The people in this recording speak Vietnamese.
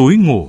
túi ngủ.